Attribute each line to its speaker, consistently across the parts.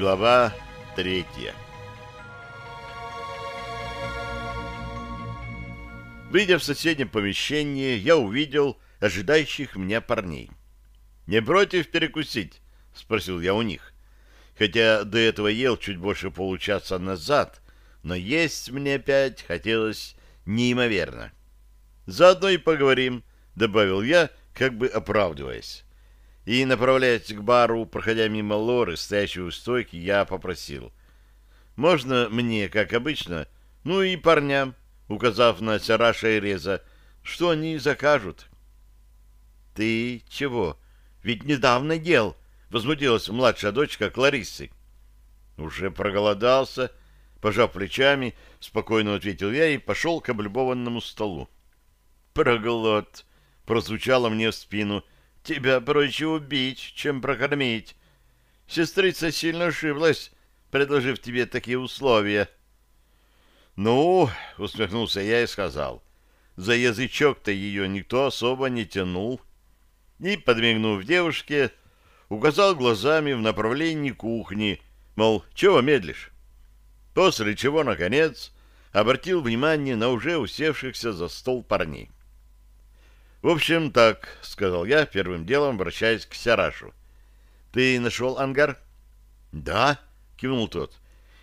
Speaker 1: Глава третья Выйдя в соседнее помещение, я увидел ожидающих меня парней. «Не против перекусить?» — спросил я у них. Хотя до этого ел чуть больше получаса назад, но есть мне опять хотелось неимоверно. «Заодно и поговорим», — добавил я, как бы оправдываясь. И, направляясь к бару, проходя мимо Лоры, стоящей у стойки, я попросил. «Можно мне, как обычно, ну и парням, указав на Сараша и Реза, что они закажут?» «Ты чего? Ведь недавно ел!» — возмутилась младшая дочка Клариссы. «Уже проголодался», — пожав плечами, спокойно ответил я и пошел к облюбованному столу. «Проглот!» — прозвучало мне в спину. «Тебя проще убить, чем прокормить. Сестрица сильно ошиблась, предложив тебе такие условия». «Ну», — усмехнулся я и сказал, — «за язычок-то ее никто особо не тянул». И, подмигнув девушке, указал глазами в направлении кухни, мол, чего медлишь? После чего, наконец, обратил внимание на уже усевшихся за стол парней. «В общем, так», — сказал я, первым делом обращаясь к Сярашу. «Ты нашел ангар?» «Да», — кивнул тот.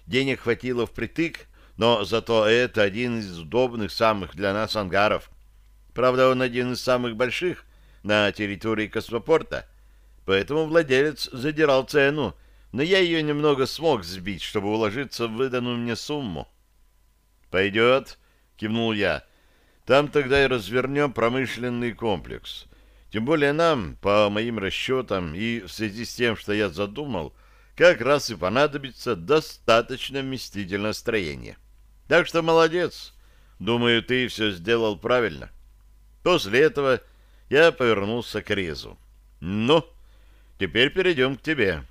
Speaker 1: «Денег хватило впритык, но зато это один из удобных самых для нас ангаров. Правда, он один из самых больших на территории космопорта, поэтому владелец задирал цену, но я ее немного смог сбить, чтобы уложиться в выданную мне сумму. «Пойдет», — кивнул я. «Там тогда и развернем промышленный комплекс. Тем более нам, по моим расчетам и в связи с тем, что я задумал, как раз и понадобится достаточно вместительное строение. Так что молодец. Думаю, ты все сделал правильно». После этого я повернулся к Резу. «Ну, теперь перейдем к тебе.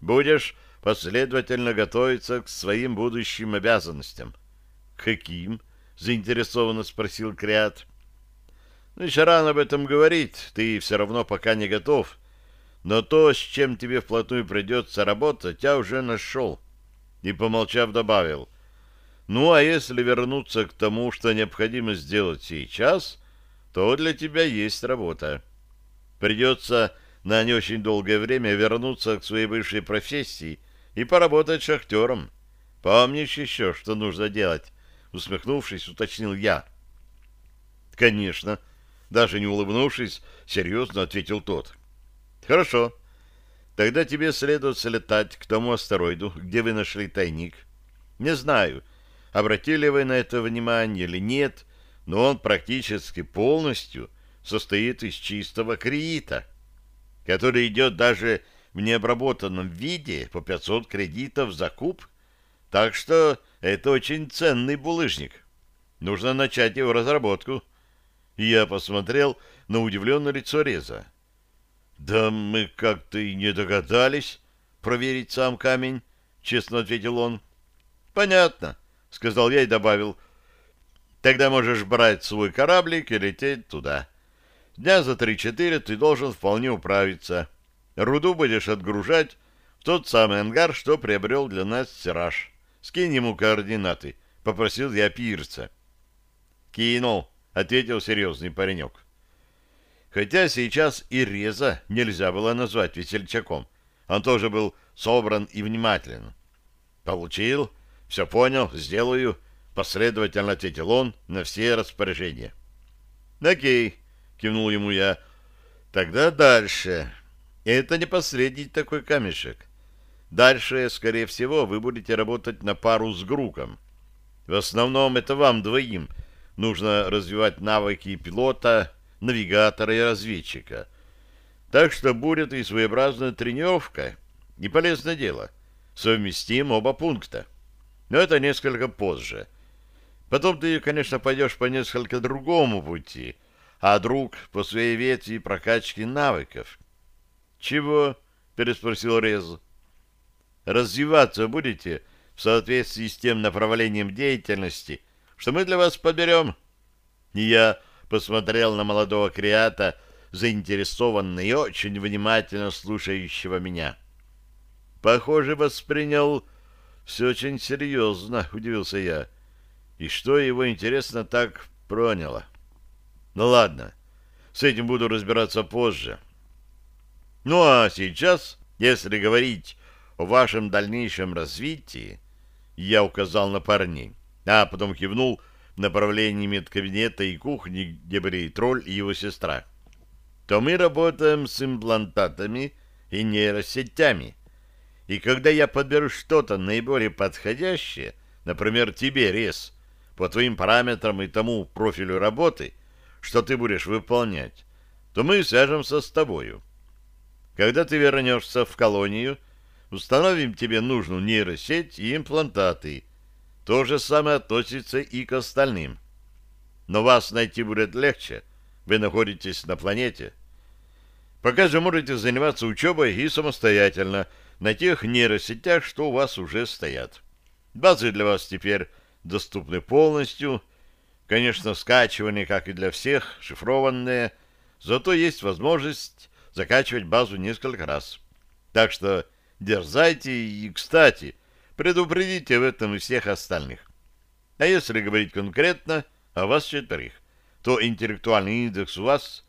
Speaker 1: Будешь последовательно готовиться к своим будущим обязанностям». «Каким?» — заинтересованно спросил Криат. «Ну, еще рано об этом говорить, ты все равно пока не готов. Но то, с чем тебе вплотную придется работать, я уже нашел». И, помолчав, добавил. «Ну, а если вернуться к тому, что необходимо сделать сейчас, то для тебя есть работа. Придется на не очень долгое время вернуться к своей бывшей профессии и поработать шахтером. Помнишь еще, что нужно делать?» Усмехнувшись, уточнил я. Конечно, даже не улыбнувшись, серьезно ответил тот. Хорошо. Тогда тебе следует слетать к тому астероиду, где вы нашли тайник. Не знаю, обратили вы на это внимание или нет, но он практически полностью состоит из чистого кредита, который идет даже в необработанном виде по 500 кредитов за куб. Так что это очень ценный булыжник. Нужно начать его разработку. Я посмотрел на удивленное лицо Реза. «Да мы как-то и не догадались проверить сам камень», — честно ответил он. «Понятно», — сказал я и добавил. «Тогда можешь брать свой кораблик и лететь туда. Дня за три-четыре ты должен вполне управиться. Руду будешь отгружать в тот самый ангар, что приобрел для нас Сираж». Скинь ему координаты, — попросил я пирца. Кинул, — ответил серьезный паренек. Хотя сейчас и Реза нельзя было назвать весельчаком. Он тоже был собран и внимателен. Получил, все понял, сделаю, последовательно ответил он на все распоряжения. Окей, кивнул ему я. Тогда дальше. Это не последний такой камешек. Дальше, скорее всего, вы будете работать на пару с Груком. В основном это вам двоим нужно развивать навыки пилота, навигатора и разведчика. Так что будет и своеобразная тренировка, и полезное дело. Совместим оба пункта. Но это несколько позже. Потом ты, конечно, пойдешь по несколько другому пути, а друг по своей ветви прокачки навыков. — Чего? — переспросил Рез развиваться будете в соответствии с тем направлением деятельности, что мы для вас подберем. И я посмотрел на молодого креата, заинтересованно и очень внимательно слушающего меня. похоже, воспринял все очень серьезно, удивился я. И что его, интересно, так проняло? Ну ладно, с этим буду разбираться позже. Ну а сейчас, если говорить о вашем дальнейшем развитии, я указал на парней, а потом кивнул в направлении медкабинета и кухни, где были тролль и его сестра, то мы работаем с имплантатами и нейросетями. И когда я подберу что-то наиболее подходящее, например, тебе, Рез, по твоим параметрам и тому профилю работы, что ты будешь выполнять, то мы свяжемся с тобою. Когда ты вернешься в колонию, установим тебе нужную нейросеть и имплантаты. То же самое относится и к остальным. Но вас найти будет легче. Вы находитесь на планете. Пока же можете заниматься учебой и самостоятельно на тех нейросетях, что у вас уже стоят. Базы для вас теперь доступны полностью. Конечно, скачивание, как и для всех, шифрованные. Зато есть возможность закачивать базу несколько раз. Так что дерзайте и, кстати, предупредите в этом и всех остальных. А если говорить конкретно о вас четверых, то интеллектуальный индекс у вас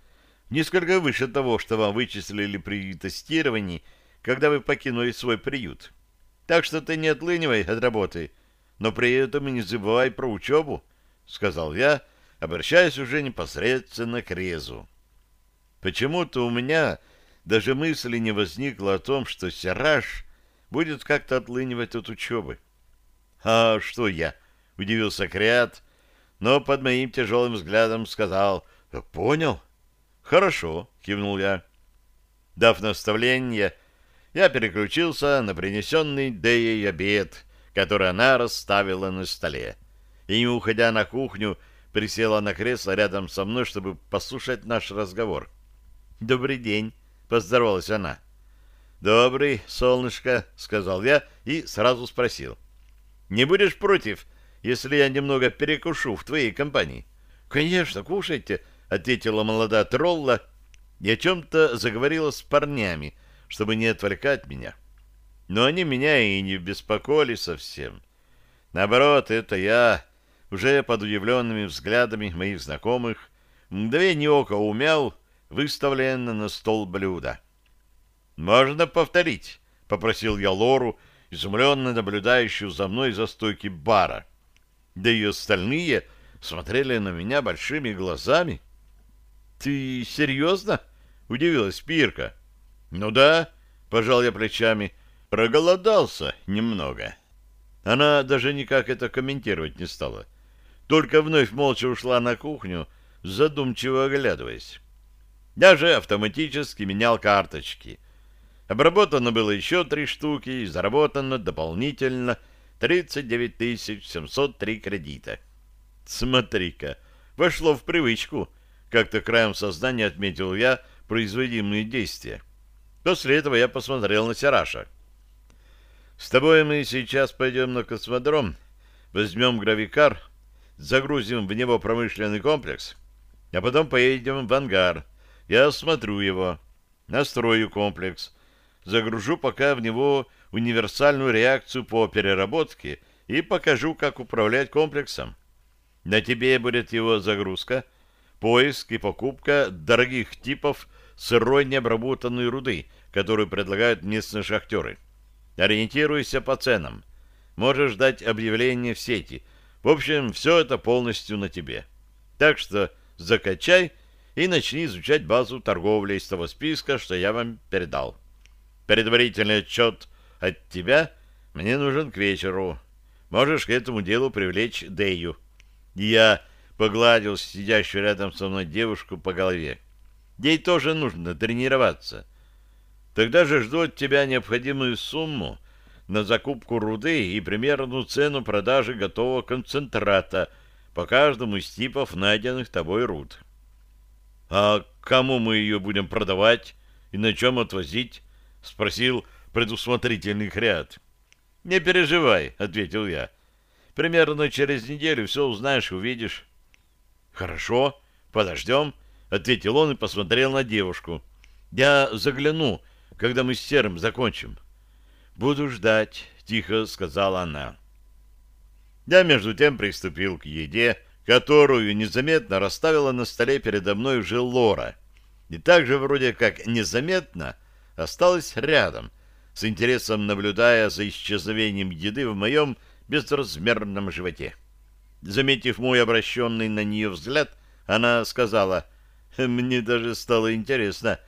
Speaker 1: несколько выше того, что вам вычислили при тестировании, когда вы покинули свой приют. Так что ты не отлынивай от работы, но при этом и не забывай про учебу, — сказал я, обращаясь уже непосредственно к Резу. Почему-то у меня даже мысли не возникло о том, что Сираж будет как-то отлынивать от учебы. — А что я? — удивился Криат, но под моим тяжелым взглядом сказал — Понял? — Хорошо, — кивнул я. Дав наставление, я переключился на принесенный Деей обед, который она расставила на столе, и, не уходя на кухню, присела на кресло рядом со мной, чтобы послушать наш разговор. «Добрый день», — поздоровалась она. «Добрый, солнышко», — сказал я и сразу спросил. «Не будешь против, если я немного перекушу в твоей компании?» «Конечно, кушайте», — ответила молодая тролла и о чем-то заговорила с парнями, чтобы не отвлекать меня. Но они меня и не беспокоили совсем. Наоборот, это я, уже под удивленными взглядами моих знакомых, мгновение ока умял, выставлено на стол блюда. «Можно повторить?» — попросил я Лору, изумленно наблюдающую за мной за стойки бара. Да и остальные смотрели на меня большими глазами. «Ты серьезно?» — удивилась Пирка. «Ну да», — пожал я плечами, — «проголодался немного». Она даже никак это комментировать не стала. Только вновь молча ушла на кухню, задумчиво оглядываясь. Я же автоматически менял карточки. Обработано было еще три штуки и заработано дополнительно 39 703 кредита. Смотри-ка, вошло в привычку. Как-то краем сознания отметил я производимые действия. После этого я посмотрел на Сираша. «С тобой мы сейчас пойдем на космодром, возьмем гравикар, загрузим в него промышленный комплекс, а потом поедем в ангар» Я осмотрю его, настрою комплекс, загружу пока в него универсальную реакцию по переработке и покажу, как управлять комплексом. На тебе будет его загрузка, поиск и покупка дорогих типов сырой необработанной руды, которую предлагают местные шахтеры. Ориентируйся по ценам. Можешь дать объявление в сети. В общем, все это полностью на тебе. Так что закачай и начни изучать базу торговли из того списка, что я вам передал. Предварительный отчет от тебя мне нужен к вечеру. Можешь к этому делу привлечь Дэю. Я погладил сидящую рядом со мной девушку по голове. Ей тоже нужно тренироваться. Тогда же жду от тебя необходимую сумму на закупку руды и примерную цену продажи готового концентрата по каждому из типов найденных тобой руд. — А кому мы ее будем продавать и на чем отвозить? — спросил предусмотрительный хряд. — Не переживай, — ответил я. — Примерно через неделю все узнаешь увидишь. — Хорошо, подождем, — ответил он и посмотрел на девушку. — Я загляну, когда мы с Серым закончим. «Буду ждать», — тихо сказала она. Я между тем приступил к еде, которую незаметно расставила на столе передо мной уже Лора. И также вроде как незаметно осталась рядом, с интересом наблюдая за исчезновением еды в моем безразмерном животе. Заметив мой обращенный на нее взгляд, она сказала, «Мне даже стало интересно,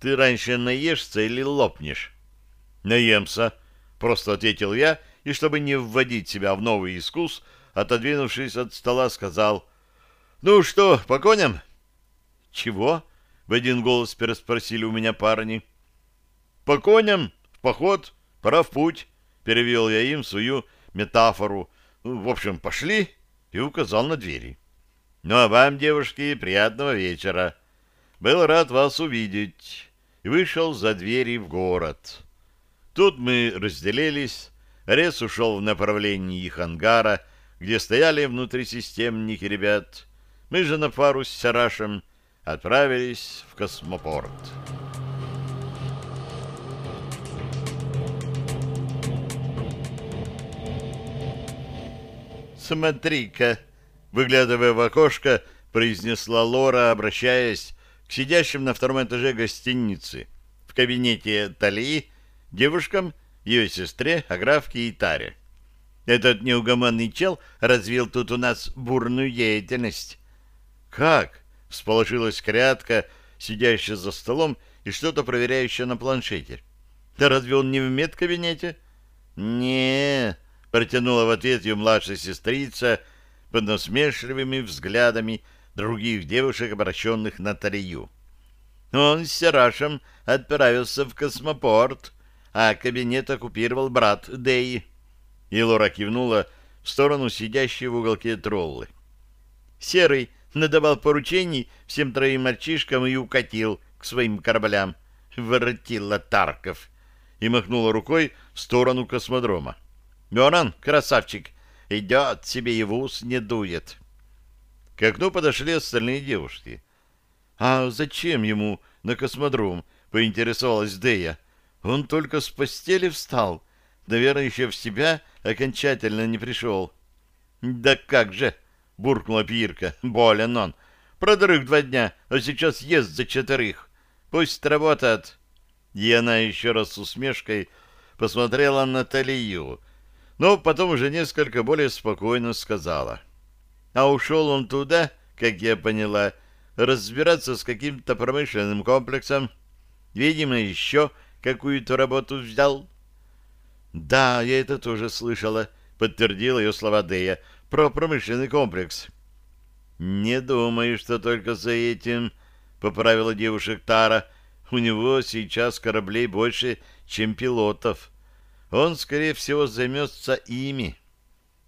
Speaker 1: ты раньше наешься или лопнешь?» «Наемся», — просто ответил я, и, чтобы не вводить себя в новый искус, отодвинувшись от стола, сказал, «Ну что, по коням?» «Чего?» — в один голос переспросили у меня парни. «По коням, в поход, пора в путь», — перевел я им свою метафору. Ну, «В общем, пошли» и указал на двери. «Ну, а вам, девушки, приятного вечера. Был рад вас увидеть». И вышел за двери в город. Тут мы разделились. Рез ушел в направлении их ангара, где стояли внутрисистемники ребят. Мы же на пару с Сарашем отправились в космопорт. «Смотри-ка!» — выглядывая в окошко, произнесла Лора, обращаясь к сидящим на втором этаже гостиницы в кабинете Талии, девушкам, ее сестре, Аграфке и Таре. Этот неугомонный чел развил тут у нас бурную деятельность. «Как?» — всполошилась крятка, сидящая за столом и что-то проверяющая на планшете. «Да разве он не в медкабинете?» не протянула в ответ ее младшая сестрица под насмешливыми взглядами других девушек, обращенных на Тарию. Он с Серашем отправился в космопорт, а кабинет оккупировал брат Дэй. И Лора кивнула в сторону сидящей в уголке троллы. Серый надавал поручений всем троим мальчишкам и укатил к своим кораблям. Воротила Тарков и махнула рукой в сторону космодрома. «Мёран, красавчик, идет себе и в ус не дует». К окну подошли остальные девушки. «А зачем ему на космодром?» — поинтересовалась Дея. «Он только с постели встал. Наверное, еще в себя окончательно не пришел. — Да как же! — буркнула Пирка. — Болен он. Продрых два дня, а сейчас ест за четверых. Пусть работает. И она еще раз с усмешкой посмотрела на Талию, но потом уже несколько более спокойно сказала. А ушел он туда, как я поняла, разбираться с каким-то промышленным комплексом. Видимо, еще какую-то работу взял. «Да, я это тоже слышала», — подтвердила ее слова Дея, — «про промышленный комплекс». «Не думаю, что только за этим», — поправила девушек Тара. «У него сейчас кораблей больше, чем пилотов. Он, скорее всего, займется ими».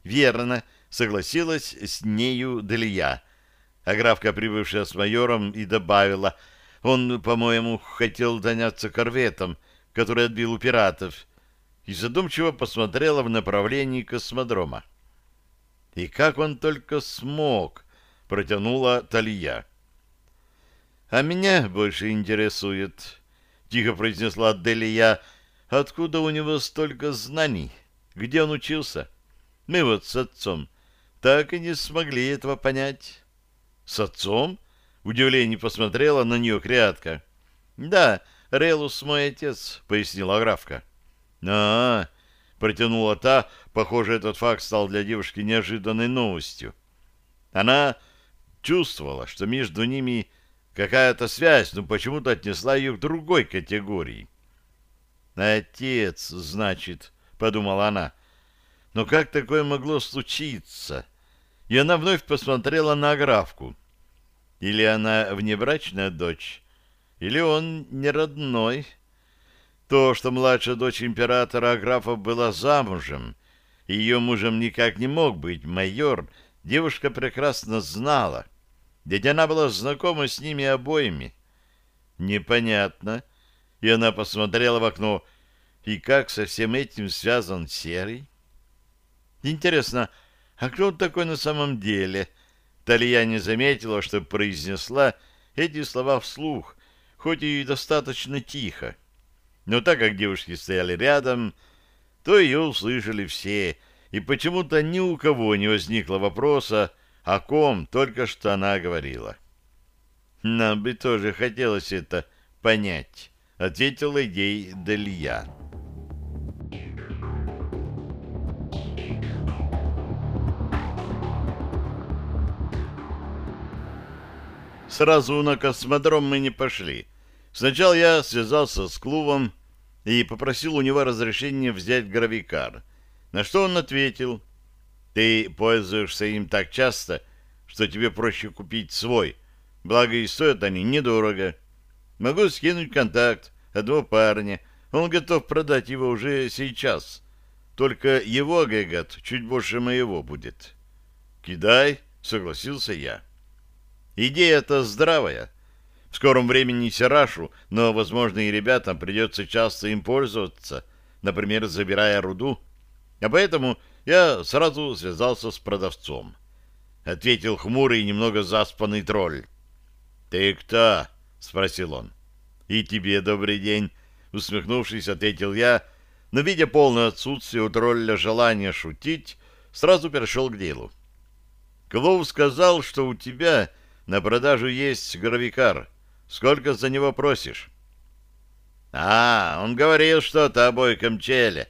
Speaker 1: «Верно», — согласилась с нею Делия. А графка, прибывшая с майором, и добавила, «Он, по-моему, хотел заняться корветом, который отбил у пиратов» и задумчиво посмотрела в направлении космодрома. «И как он только смог!» — протянула Талия. «А меня больше интересует», — тихо произнесла Делия, — «откуда у него столько знаний? Где он учился? Мы вот с отцом так и не смогли этого понять». «С отцом?» — в удивлении посмотрела на нее крятка. «Да, Релус мой отец», — пояснила графка а, протянула та, похоже, этот факт стал для девушки неожиданной новостью. Она чувствовала, что между ними какая-то связь, но почему-то отнесла ее к другой категории. «Отец, значит», — подумала она. «Но как такое могло случиться?» И она вновь посмотрела на Аграфку. Или она внебрачная дочь, или он не родной. То, что младшая дочь императора Аграфов была замужем, и ее мужем никак не мог быть майор, девушка прекрасно знала, ведь она была знакома с ними обоими. Непонятно. И она посмотрела в окно. И как со всем этим связан Серый? Интересно, а кто он такой на самом деле? Талия не заметила, что произнесла эти слова вслух, хоть и достаточно тихо. Но так как девушки стояли рядом, то ее услышали все, и почему-то ни у кого не возникло вопроса, о ком только что она говорила. «Нам бы тоже хотелось это понять», — ответила ей Делья. Сразу на космодром мы не пошли. Сначала я связался с клубом и попросил у него разрешения взять гравикар, на что он ответил, «Ты пользуешься им так часто, что тебе проще купить свой, благо и стоят они недорого. Могу скинуть контакт одного парня, он готов продать его уже сейчас, только его агрегат чуть больше моего будет». «Кидай», — согласился я. Идея-то здравая. В скором времени Сирашу, но, возможно, и ребятам придется часто им пользоваться, например, забирая руду. А поэтому я сразу связался с продавцом. Ответил хмурый и немного заспанный тролль. «Ты кто?» — спросил он. «И тебе добрый день», — усмехнувшись, ответил я, но, видя полное отсутствие у тролля желания шутить, сразу перешел к делу. Клоу сказал, что у тебя на продажу есть гравикар. Сколько за него просишь? А, он говорил что-то о бойком челе.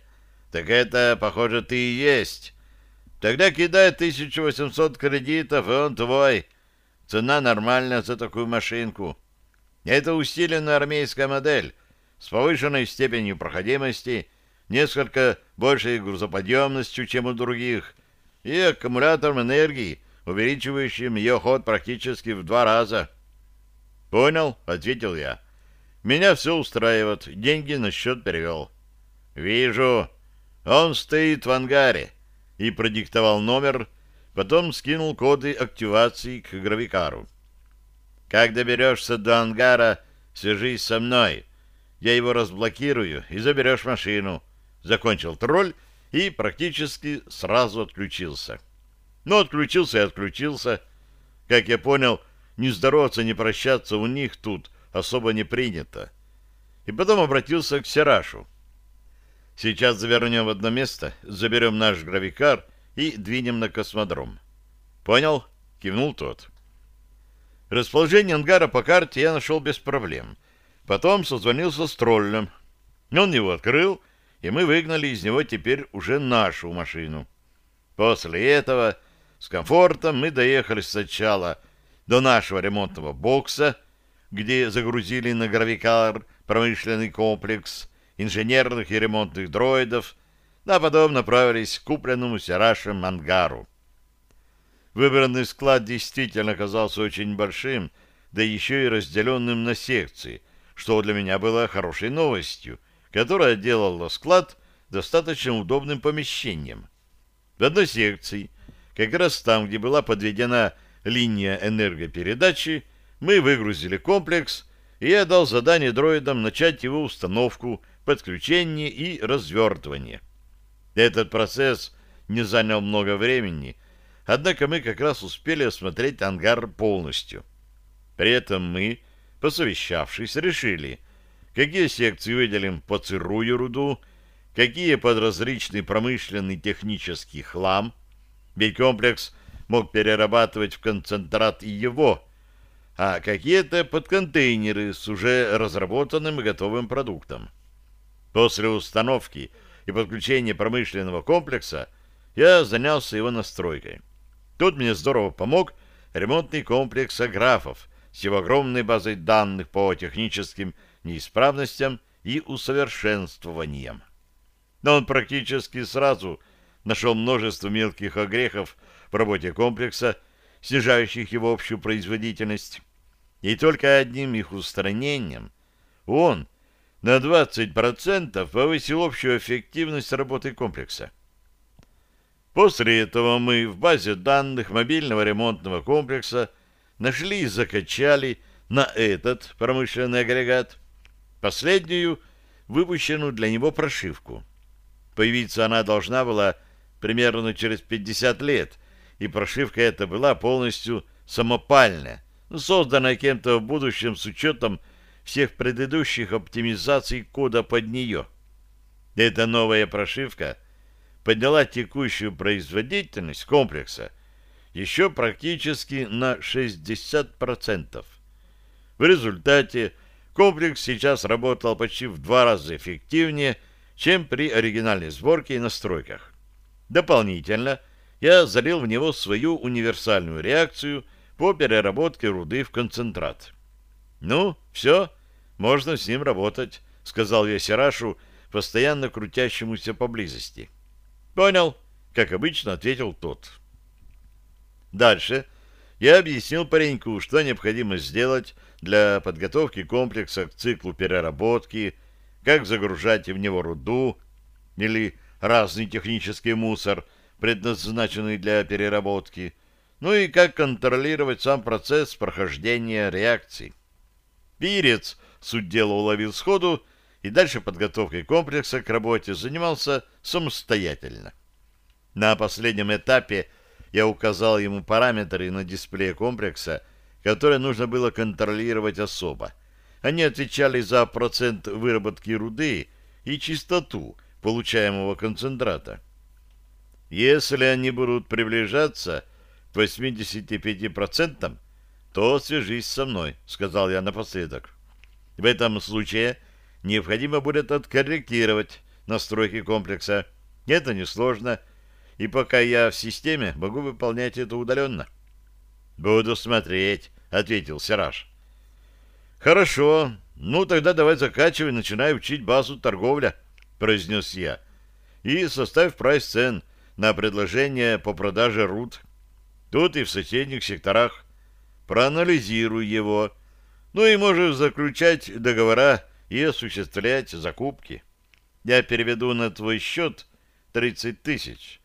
Speaker 1: Так это, похоже, ты и есть. Тогда кидай 1800 кредитов, и он твой. Цена нормальная за такую машинку. Это усиленная армейская модель с повышенной степенью проходимости, несколько большей грузоподъемностью, чем у других, и аккумулятором энергии, увеличивающим ее ход практически в два раза. «Понял», — ответил я. «Меня все устраивает. Деньги на счет перевел». «Вижу. Он стоит в ангаре». И продиктовал номер, потом скинул коды активации к гравикару. «Как доберешься до ангара, свяжись со мной. Я его разблокирую и заберешь машину». Закончил тролль и практически сразу отключился. Но отключился и отключился. Как я понял, не здороваться, не прощаться у них тут особо не принято. И потом обратился к Серашу. Сейчас завернем в одно место, заберем наш гравикар и двинем на космодром. Понял? Кивнул тот. Расположение ангара по карте я нашел без проблем. Потом созвонился с троллем. Он его открыл, и мы выгнали из него теперь уже нашу машину. После этого с комфортом мы доехали сначала до нашего ремонтного бокса, где загрузили на гравикар промышленный комплекс инженерных и ремонтных дроидов, а потом направились к купленному Сирашем ангару. Выбранный склад действительно оказался очень большим, да еще и разделенным на секции, что для меня было хорошей новостью, которая делала склад достаточно удобным помещением. В одной секции как раз там, где была подведена линия энергопередачи, мы выгрузили комплекс, и я дал задание дроидам начать его установку, подключение и развертывание. Этот процесс не занял много времени, однако мы как раз успели осмотреть ангар полностью. При этом мы, посовещавшись, решили, какие секции выделим под сырую руду, какие под различный промышленный технический хлам – ведь комплекс мог перерабатывать в концентрат и его, а какие-то подконтейнеры с уже разработанным и готовым продуктом. После установки и подключения промышленного комплекса я занялся его настройкой. Тут мне здорово помог ремонтный комплекс аграфов с его огромной базой данных по техническим неисправностям и усовершенствованиям. Но он практически сразу нашел множество мелких огрехов в работе комплекса, снижающих его общую производительность. И только одним их устранением он на 20% повысил общую эффективность работы комплекса. После этого мы в базе данных мобильного ремонтного комплекса нашли и закачали на этот промышленный агрегат последнюю выпущенную для него прошивку. Появиться она должна была примерно через 50 лет, и прошивка эта была полностью самопальная, созданная кем-то в будущем с учетом всех предыдущих оптимизаций кода под нее. Эта новая прошивка подняла текущую производительность комплекса еще практически на 60%. В результате комплекс сейчас работал почти в два раза эффективнее, чем при оригинальной сборке и настройках. Дополнительно я залил в него свою универсальную реакцию по переработке руды в концентрат. «Ну, все, можно с ним работать», — сказал я Сирашу, постоянно крутящемуся поблизости. «Понял», — как обычно ответил тот. Дальше я объяснил пареньку, что необходимо сделать для подготовки комплекса к циклу переработки, как загружать в него руду или разный технический мусор, предназначенный для переработки, ну и как контролировать сам процесс прохождения реакций. Пирец суть дела уловил сходу и дальше подготовкой комплекса к работе занимался самостоятельно. На последнем этапе я указал ему параметры на дисплее комплекса, которые нужно было контролировать особо. Они отвечали за процент выработки руды и чистоту получаемого концентрата. Если они будут приближаться к 85%, то свяжись со мной, сказал я напоследок. В этом случае необходимо будет откорректировать настройки комплекса. Это несложно, и пока я в системе, могу выполнять это удаленно. «Буду смотреть», — ответил Сираж. «Хорошо. Ну, тогда давай закачивай, начинай учить базу торговля», — произнес я. «И составь прайс цен на предложение по продаже руд. Тут и в соседних секторах проанализируй его, ну и можешь заключать договора и осуществлять закупки. Я переведу на твой счет 30 тысяч.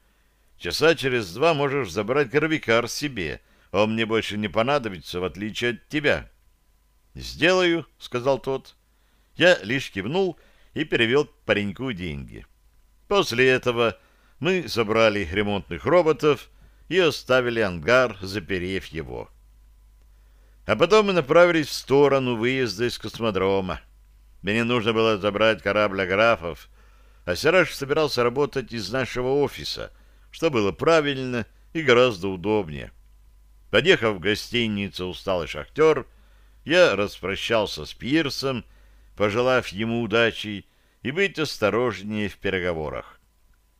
Speaker 1: Часа через два можешь забрать гравикар себе, он мне больше не понадобится, в отличие от тебя. «Сделаю», — сказал тот. Я лишь кивнул и перевел пареньку деньги. После этого мы забрали ремонтных роботов и оставили ангар, заперев его. А потом мы направились в сторону выезда из космодрома. Мне нужно было забрать корабль Аграфов, а Сираж собирался работать из нашего офиса, что было правильно и гораздо удобнее. Подъехав в гостиницу «Усталый шахтер», я распрощался с Пирсом, пожелав ему удачи и быть осторожнее в переговорах.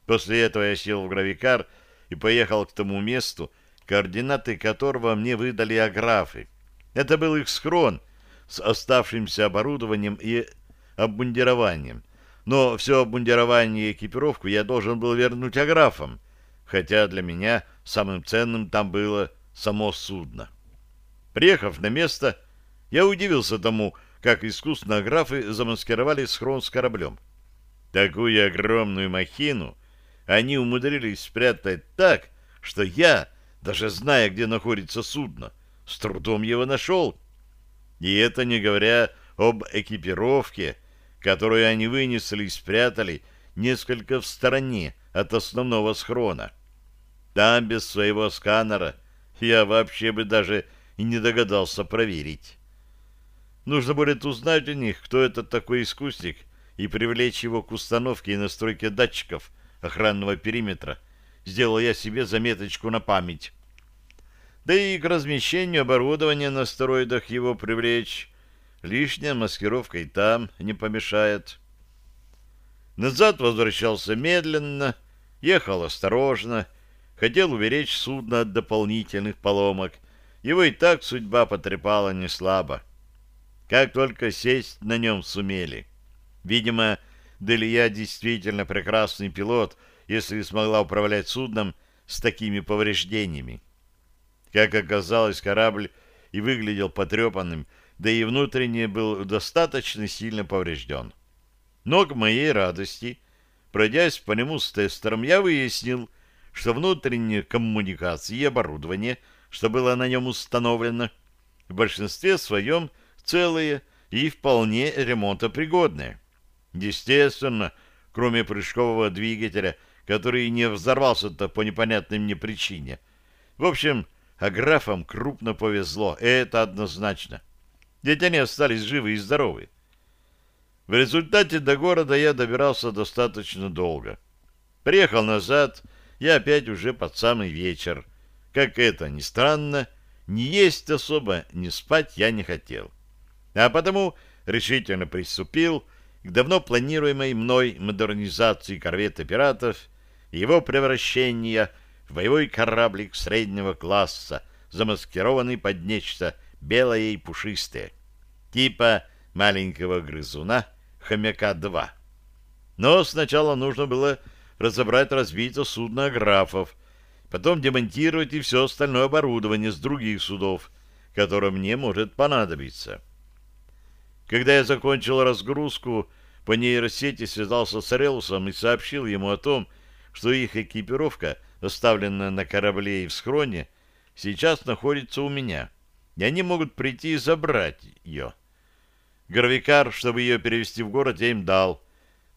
Speaker 1: После этого я сел в гравикар и поехал к тому месту, координаты которого мне выдали аграфы. Это был их схрон с оставшимся оборудованием и обмундированием. Но все обмундирование и экипировку я должен был вернуть аграфам, хотя для меня самым ценным там было само судно. Приехав на место, я удивился тому, как искусно аграфы замаскировали схрон с кораблем. Такую огромную махину они умудрились спрятать так, что я, даже зная, где находится судно, с трудом его нашел. И это не говоря об экипировке, которую они вынесли и спрятали несколько в стороне от основного схрона. Там без своего сканера я вообще бы даже и не догадался проверить. Нужно будет узнать у них, кто этот такой искусник, и привлечь его к установке и настройке датчиков охранного периметра. Сделал я себе заметочку на память. Да и к размещению оборудования на астероидах его привлечь. Лишняя маскировка и там не помешает. Назад возвращался медленно, ехал осторожно, хотел уберечь судно от дополнительных поломок. Его и так судьба потрепала не слабо. Как только сесть на нем сумели. Видимо, Делия действительно прекрасный пилот, если смогла управлять судном с такими повреждениями. Как оказалось, корабль и выглядел потрепанным, да и внутренне был достаточно сильно поврежден. Но к моей радости, пройдясь по нему с тестером, я выяснил, что внутренние коммуникации и оборудование, что было на нем установлено, в большинстве своем целые и вполне ремонтопригодные. Естественно, кроме прыжкового двигателя, который не взорвался-то по непонятной мне причине. В общем, а графам крупно повезло, это однозначно. Ведь они остались живы и здоровы. В результате до города я добирался достаточно долго. Приехал назад, я опять уже под самый вечер. Как это ни странно, ни есть особо, ни спать я не хотел. А потому решительно приступил к давно планируемой мной модернизации корвета пиратов и его превращения в боевой кораблик среднего класса, замаскированный под нечто белое и пушистое, типа маленького грызуна «Хомяка-2». Но сначала нужно было разобрать разбитое судно аграфов, потом демонтировать и все остальное оборудование с других судов, которое мне может понадобиться. Когда я закончил разгрузку, по нейросети связался с Реусом и сообщил ему о том, что их экипировка, оставленная на корабле и в схроне, сейчас находится у меня, и они могут прийти и забрать ее. Гравикар, чтобы ее перевести в город, я им дал.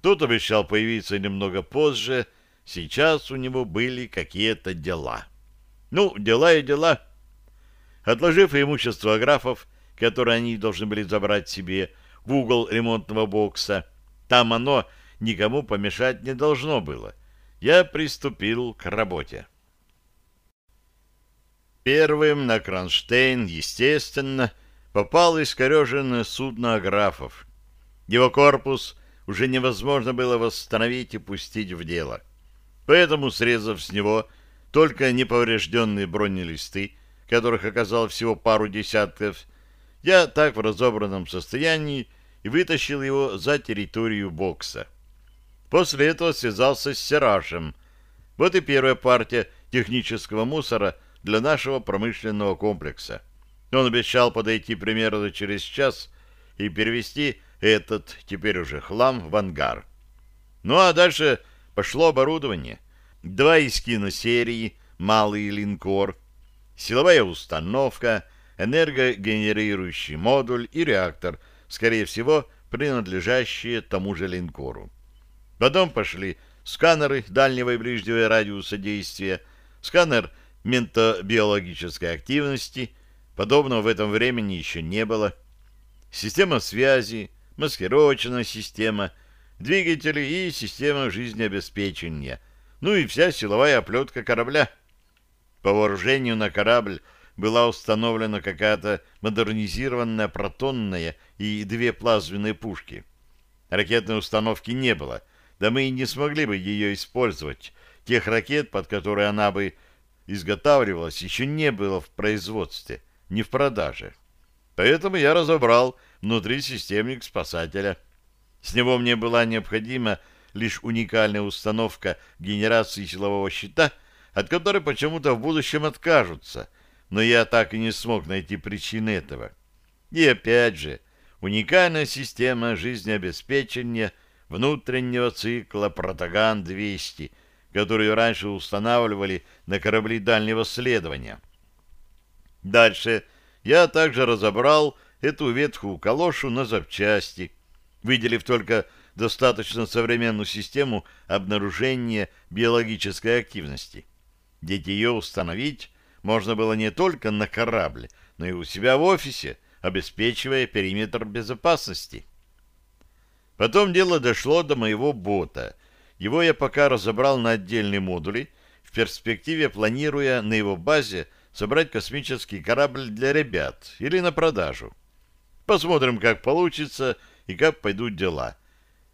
Speaker 1: Тот обещал появиться немного позже, сейчас у него были какие-то дела. Ну, дела и дела. Отложив имущество графов, которое они должны были забрать себе, в угол ремонтного бокса, там оно никому помешать не должно было. Я приступил к работе. Первым на Кронштейн, естественно, попал искореженное судно аграфов. Его корпус уже невозможно было восстановить и пустить в дело. Поэтому, срезав с него только неповрежденные бронелисты, которых оказалось всего пару десятков, я так в разобранном состоянии и вытащил его за территорию бокса. После этого связался с Серашем. Вот и первая партия технического мусора для нашего промышленного комплекса. Он обещал подойти примерно через час и перевести этот, теперь уже хлам, в ангар. Ну а дальше пошло оборудование. Два из киносерии, малый линкор, силовая установка, энергогенерирующий модуль и реактор, скорее всего, принадлежащие тому же линкору. Потом пошли сканеры дальнего и ближнего радиуса действия, сканер ментобиологической активности, подобного в этом времени еще не было, система связи, маскировочная система, двигатели и система жизнеобеспечения, ну и вся силовая оплетка корабля. По вооружению на корабль была установлена какая-то модернизированная протонная и две плазменные пушки. Ракетной установки не было, да мы и не смогли бы ее использовать. Тех ракет, под которые она бы изготавливалась, еще не было в производстве, не в продаже. Поэтому я разобрал внутри системник спасателя. С него мне была необходима лишь уникальная установка генерации силового щита, от которой почему-то в будущем откажутся — но я так и не смог найти причины этого. И опять же, уникальная система жизнеобеспечения внутреннего цикла Протаган-200, которую раньше устанавливали на корабли дальнего следования. Дальше я также разобрал эту ветхую калошу на запчасти, выделив только достаточно современную систему обнаружения биологической активности. Ведь ее установить можно было не только на корабле, но и у себя в офисе, обеспечивая периметр безопасности. Потом дело дошло до моего бота. Его я пока разобрал на отдельные модули, в перспективе планируя на его базе собрать космический корабль для ребят или на продажу. Посмотрим, как получится и как пойдут дела.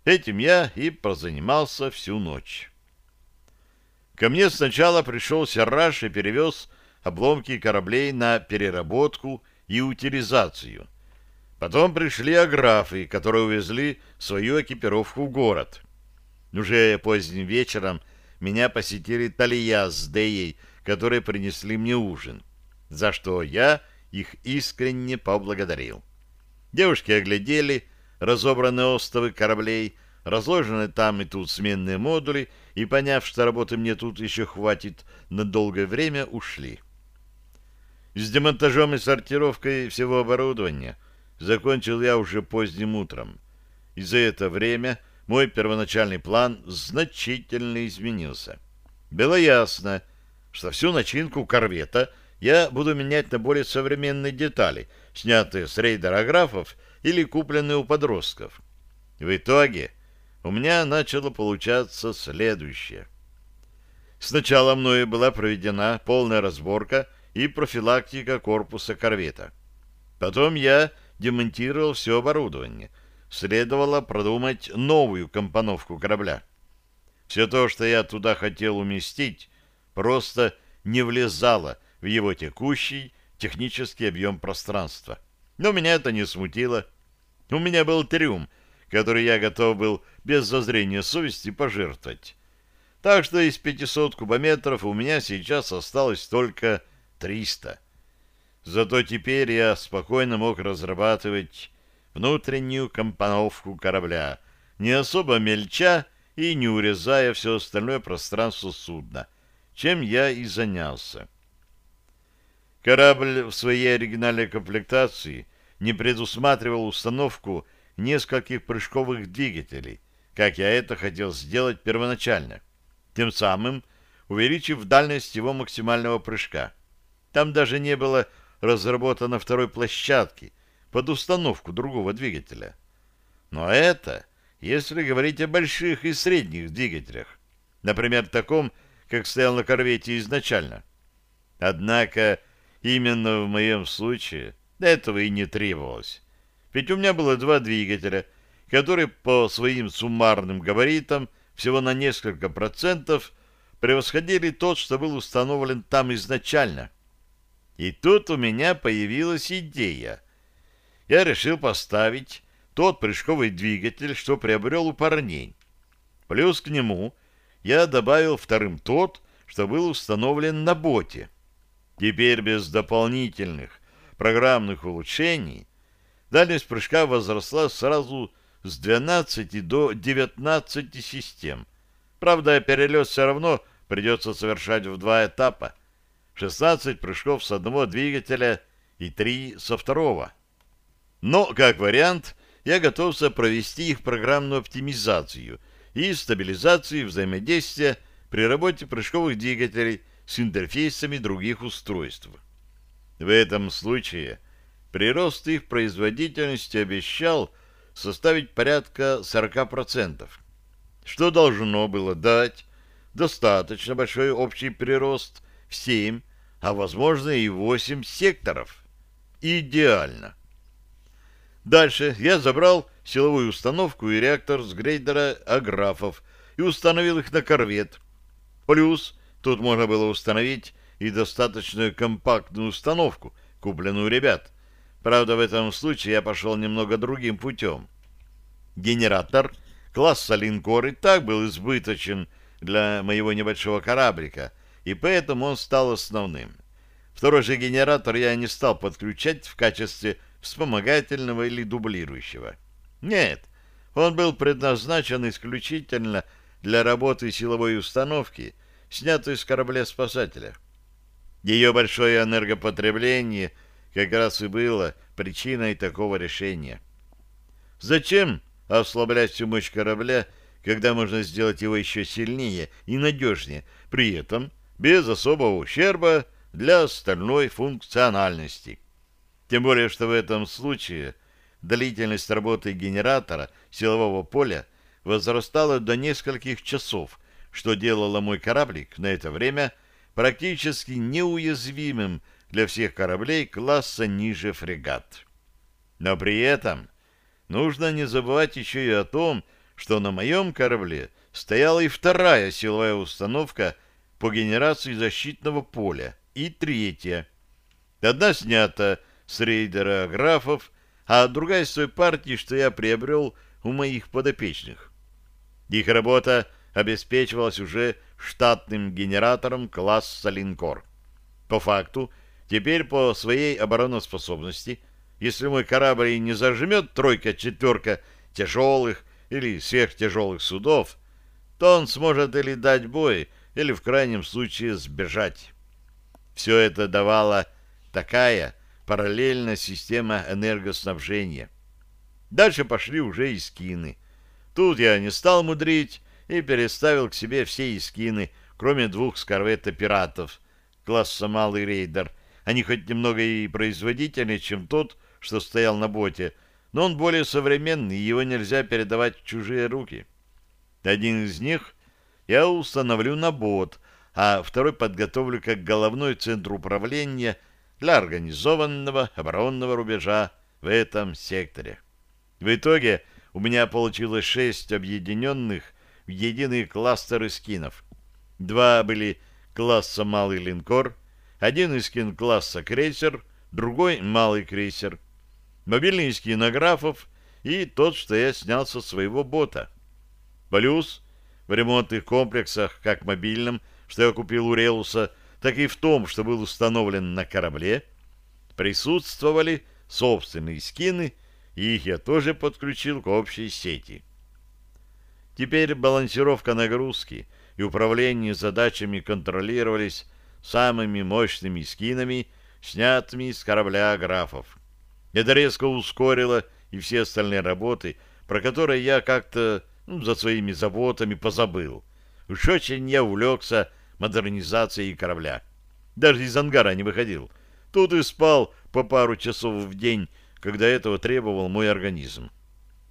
Speaker 1: Этим я и прозанимался всю ночь. Ко мне сначала пришел Серраж и перевез обломки кораблей на переработку и утилизацию. Потом пришли аграфы, которые увезли свою экипировку в город. Уже поздним вечером меня посетили Талия с Деей, которые принесли мне ужин, за что я их искренне поблагодарил. Девушки оглядели разобранные остовы кораблей, разложенные там и тут сменные модули, и, поняв, что работы мне тут еще хватит на долгое время, ушли. С демонтажом и сортировкой всего оборудования закончил я уже поздним утром. И за это время мой первоначальный план значительно изменился. Было ясно, что всю начинку корвета я буду менять на более современные детали, снятые с рейдерографов или купленные у подростков. В итоге у меня начало получаться следующее. Сначала мною была проведена полная разборка и профилактика корпуса корвета. Потом я демонтировал все оборудование. Следовало продумать новую компоновку корабля. Все то, что я туда хотел уместить, просто не влезало в его текущий технический объем пространства. Но меня это не смутило. У меня был трюм, который я готов был без зазрения совести пожертвовать. Так что из 500 кубометров у меня сейчас осталось только 300. Зато теперь я спокойно мог разрабатывать внутреннюю компоновку корабля, не особо мельча и не урезая все остальное пространство судна, чем я и занялся. Корабль в своей оригинальной комплектации не предусматривал установку нескольких прыжковых двигателей, как я это хотел сделать первоначально, тем самым увеличив дальность его максимального прыжка. Там даже не было разработано второй площадки под установку другого двигателя. Но это, если говорить о больших и средних двигателях, например, таком, как стоял на корвете изначально. Однако именно в моем случае этого и не требовалось. Ведь у меня было два двигателя, которые по своим суммарным габаритам всего на несколько процентов превосходили тот, что был установлен там изначально. И тут у меня появилась идея. Я решил поставить тот прыжковый двигатель, что приобрел у парней. Плюс к нему я добавил вторым тот, что был установлен на боте. Теперь без дополнительных программных улучшений дальность прыжка возросла сразу с 12 до 19 систем. Правда, перелет все равно придется совершать в два этапа. 16 прыжков с одного двигателя и 3 со второго. Но, как вариант, я готовся провести их программную оптимизацию и стабилизацию взаимодействия при работе прыжковых двигателей с интерфейсами других устройств. В этом случае прирост их производительности обещал составить порядка 40%, что должно было дать достаточно большой общий прирост в 7, а возможно и 8 секторов. Идеально. Дальше я забрал силовую установку и реактор с грейдера Аграфов и установил их на корвет. Плюс тут можно было установить и достаточно компактную установку, купленную ребят. Правда, в этом случае я пошел немного другим путем. Генератор класса линкор и так был избыточен для моего небольшого кораблика, и поэтому он стал основным. Второй же генератор я не стал подключать в качестве вспомогательного или дублирующего. Нет, он был предназначен исключительно для работы силовой установки, снятой с корабля-спасателя. Ее большое энергопотребление как раз и было причиной такого решения. Зачем ослаблять всю мощь корабля, когда можно сделать его еще сильнее и надежнее, при этом без особого ущерба для остальной функциональности? Тем более, что в этом случае длительность работы генератора силового поля возрастала до нескольких часов, что делало мой кораблик на это время практически неуязвимым для всех кораблей класса ниже фрегат. Но при этом нужно не забывать еще и о том, что на моем корабле стояла и вторая силовая установка по генерации защитного поля, и третья. Одна снята с рейдера графов, а другая с той партии, что я приобрел у моих подопечных. Их работа обеспечивалась уже штатным генератором класса линкор. По факту, теперь по своей обороноспособности, если мой корабль не зажмет тройка-четверка тяжелых или сверхтяжелых судов, то он сможет или дать бой, или в крайнем случае сбежать. Все это давало такая параллельная система энергоснабжения. Дальше пошли уже искины. Тут я не стал мудрить и переставил к себе все искины, кроме двух с корвета пиратов, класса малый рейдер. Они хоть немного и производительнее, чем тот, что стоял на боте, но он более современный, и его нельзя передавать в чужие руки. Один из них я установлю на бот, а второй подготовлю как головной центр управления для организованного оборонного рубежа в этом секторе. В итоге у меня получилось шесть объединенных в единые кластеры скинов. Два были класса «Малый линкор», один из скин класса «Крейсер», другой «Малый крейсер», мобильный скин аграфов и тот, что я снял со своего бота. Плюс в ремонтных комплексах, как мобильном, что я купил у Реуса, так и в том, что был установлен на корабле, присутствовали собственные скины, и их я тоже подключил к общей сети. Теперь балансировка нагрузки и управление задачами контролировались самыми мощными скинами, снятыми с корабля графов. Это резко ускорило и все остальные работы, про которые я как-то ну, за своими заботами позабыл. Уж очень я увлекся модернизацией корабля. Даже из ангара не выходил. Тут и спал по пару часов в день, когда этого требовал мой организм.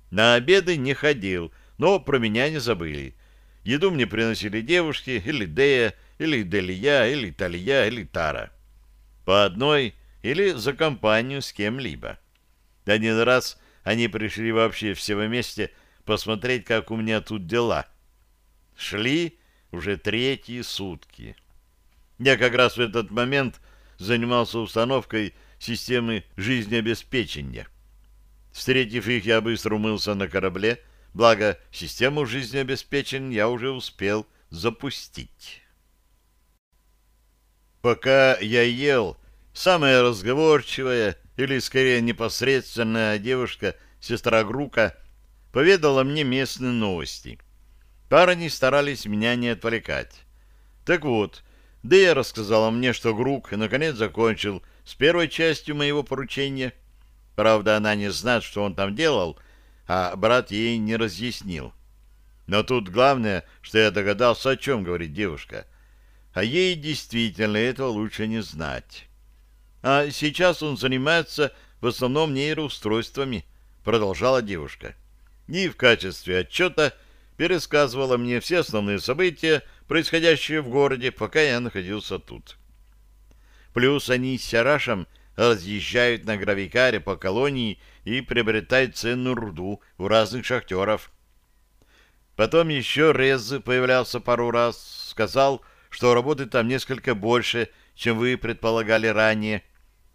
Speaker 1: На обеды не ходил, но про меня не забыли. Еду мне приносили девушки, или Дея, или Делия, или Талия, или Тара. По одной или за компанию с кем-либо. Один раз они пришли вообще все вместе посмотреть, как у меня тут дела. Шли уже третьи сутки. Я как раз в этот момент занимался установкой системы жизнеобеспечения. Встретив их, я быстро умылся на корабле, благо систему жизнеобеспечения я уже успел запустить. Пока я ел, самая разговорчивая или, скорее, непосредственная девушка, сестра Грука, поведала мне местные новости. Парни старались меня не отвлекать. Так вот, Дэя рассказала мне, что Грук наконец закончил с первой частью моего поручения. Правда, она не знает, что он там делал, а брат ей не разъяснил. Но тут главное, что я догадался, о чем говорит девушка. А ей действительно этого лучше не знать. А сейчас он занимается в основном нейроустройствами, продолжала девушка. И в качестве отчета пересказывала мне все основные события, происходящие в городе, пока я находился тут. Плюс они с Сярашем разъезжают на гравикаре по колонии и приобретают ценную руду у разных шахтеров. Потом еще Рез появлялся пару раз, сказал, что работы там несколько больше, чем вы предполагали ранее.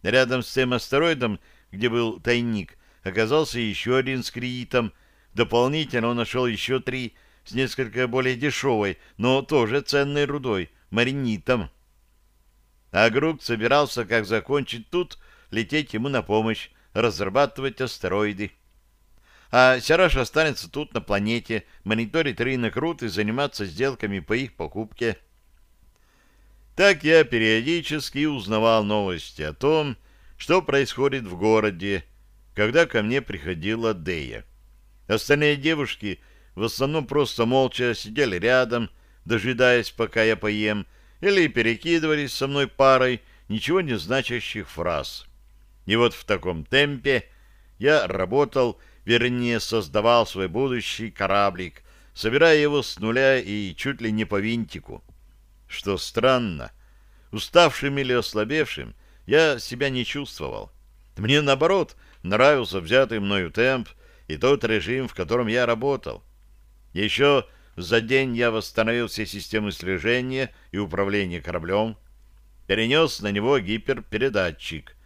Speaker 1: Рядом с тем астероидом, где был тайник, оказался еще один с криитом, Дополнительно он нашел еще три с несколько более дешевой, но тоже ценной рудой, маринитом. А Грук собирался, как закончить тут, лететь ему на помощь, разрабатывать астероиды. А Сяраш останется тут, на планете, мониторить рынок руд и заниматься сделками по их покупке. Так я периодически узнавал новости о том, что происходит в городе, когда ко мне приходила Дея. Остальные девушки в основном просто молча сидели рядом, дожидаясь, пока я поем, или перекидывались со мной парой ничего не значащих фраз. И вот в таком темпе я работал, вернее, создавал свой будущий кораблик, собирая его с нуля и чуть ли не по винтику. Что странно, уставшим или ослабевшим я себя не чувствовал. Мне, наоборот, нравился взятый мною темп, и тот режим, в котором я работал. Еще за день я восстановил все системы слежения и управления кораблем, перенес на него гиперпередатчик,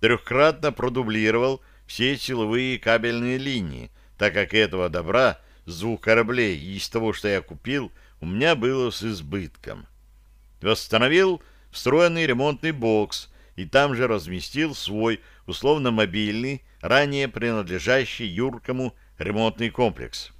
Speaker 1: трехкратно продублировал все силовые кабельные линии, так как этого добра с двух кораблей из того, что я купил, у меня было с избытком. Восстановил встроенный ремонтный бокс и там же разместил свой условно-мобильный ранее принадлежащий юркому ремонтный комплекс.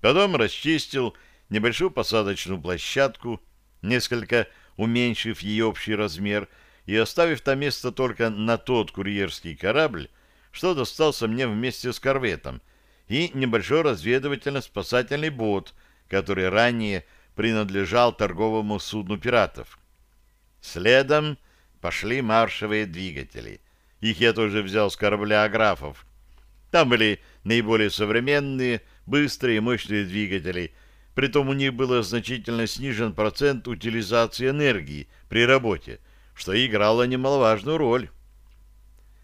Speaker 1: Потом расчистил небольшую посадочную площадку, несколько уменьшив ее общий размер и оставив там место только на тот курьерский корабль, что достался мне вместе с корветом, и небольшой разведывательно-спасательный бот, который ранее принадлежал торговому судну пиратов. Следом пошли маршевые двигатели — их я тоже взял с корабля аграфов. Там были наиболее современные, быстрые и мощные двигатели, притом у них был значительно снижен процент утилизации энергии при работе, что играло немаловажную роль.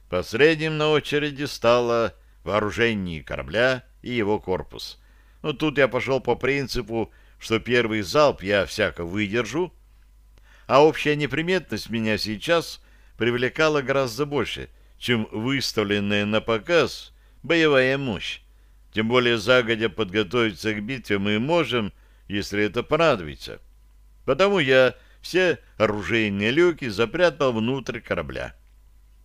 Speaker 1: Последним на очереди стало вооружение корабля и его корпус. Но тут я пошел по принципу, что первый залп я всяко выдержу, а общая неприметность меня сейчас привлекала гораздо больше, чем выставленная на показ боевая мощь. Тем более загодя подготовиться к битве мы можем, если это понадобится. Потому я все оружейные люки запрятал внутрь корабля.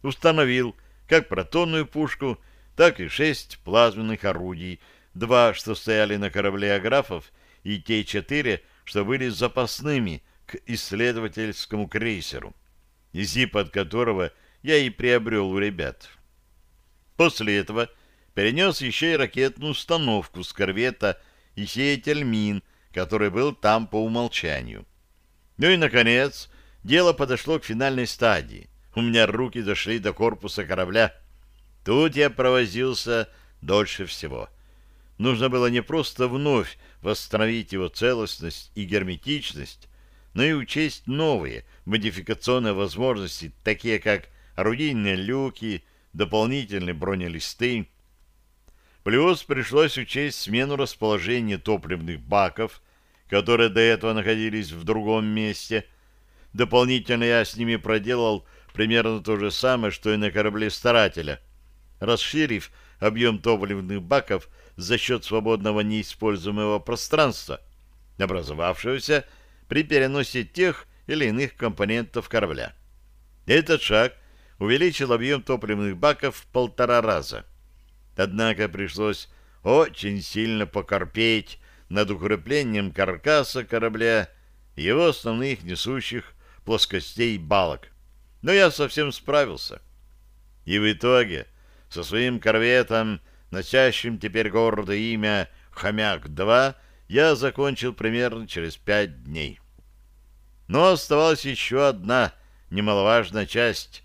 Speaker 1: Установил как протонную пушку, так и шесть плазменных орудий, два, что стояли на корабле аграфов, и те четыре, что были запасными к исследовательскому крейсеру, зип от которого я и приобрел у ребят. После этого перенес еще и ракетную установку с корвета и сеятель мин, который был там по умолчанию. Ну и, наконец, дело подошло к финальной стадии. У меня руки дошли до корпуса корабля. Тут я провозился дольше всего. Нужно было не просто вновь восстановить его целостность и герметичность, но и учесть новые модификационные возможности, такие как орудийные люки, дополнительные бронелисты. Плюс пришлось учесть смену расположения топливных баков, которые до этого находились в другом месте. Дополнительно я с ними проделал примерно то же самое, что и на корабле старателя, расширив объем топливных баков за счет свободного неиспользуемого пространства, образовавшегося при переносе тех или иных компонентов корабля. Этот шаг увеличил объем топливных баков в полтора раза. Однако пришлось очень сильно покорпеть над укреплением каркаса корабля и его основных несущих плоскостей балок. Но я совсем справился. И в итоге со своим корветом, носящим теперь гордое имя «Хомяк-2», я закончил примерно через пять дней. Но оставалась еще одна немаловажная часть.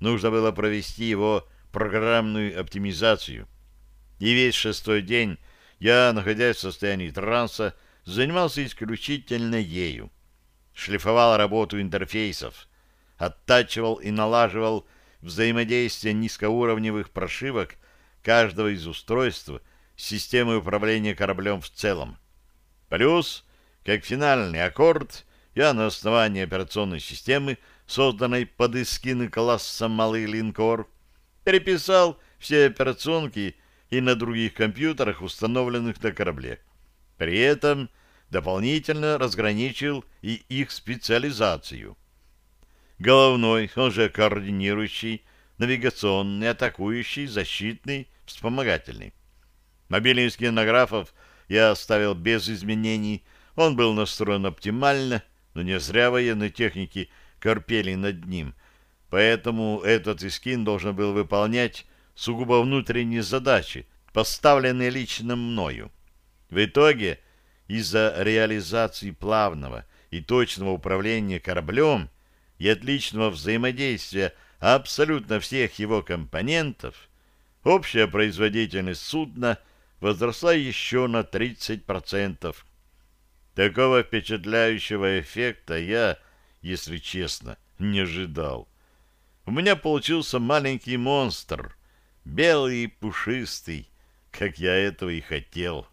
Speaker 1: Нужно было провести его программную оптимизацию. И весь шестой день я, находясь в состоянии транса, занимался исключительно ею. Шлифовал работу интерфейсов, оттачивал и налаживал взаимодействие низкоуровневых прошивок каждого из устройств с системой управления кораблем в целом. Плюс, как финальный аккорд, я на основании операционной системы, созданной под эскины класса «Малый линкор», переписал все операционки и на других компьютерах, установленных на корабле. При этом дополнительно разграничил и их специализацию. Головной, он же координирующий, навигационный, атакующий, защитный, вспомогательный. Мобильный скинографов я оставил без изменений, он был настроен оптимально, но не зря военные техники корпели над ним, поэтому этот искин должен был выполнять сугубо внутренние задачи, поставленные лично мною. В итоге, из-за реализации плавного и точного управления кораблем и отличного взаимодействия абсолютно всех его компонентов, общая производительность судна возросла еще на 30%. Такого впечатляющего эффекта я, если честно, не ожидал. У меня получился маленький монстр — белый и пушистый, как я этого и хотел.